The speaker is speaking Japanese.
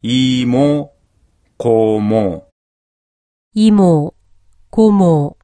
いも、こも。いも、こも。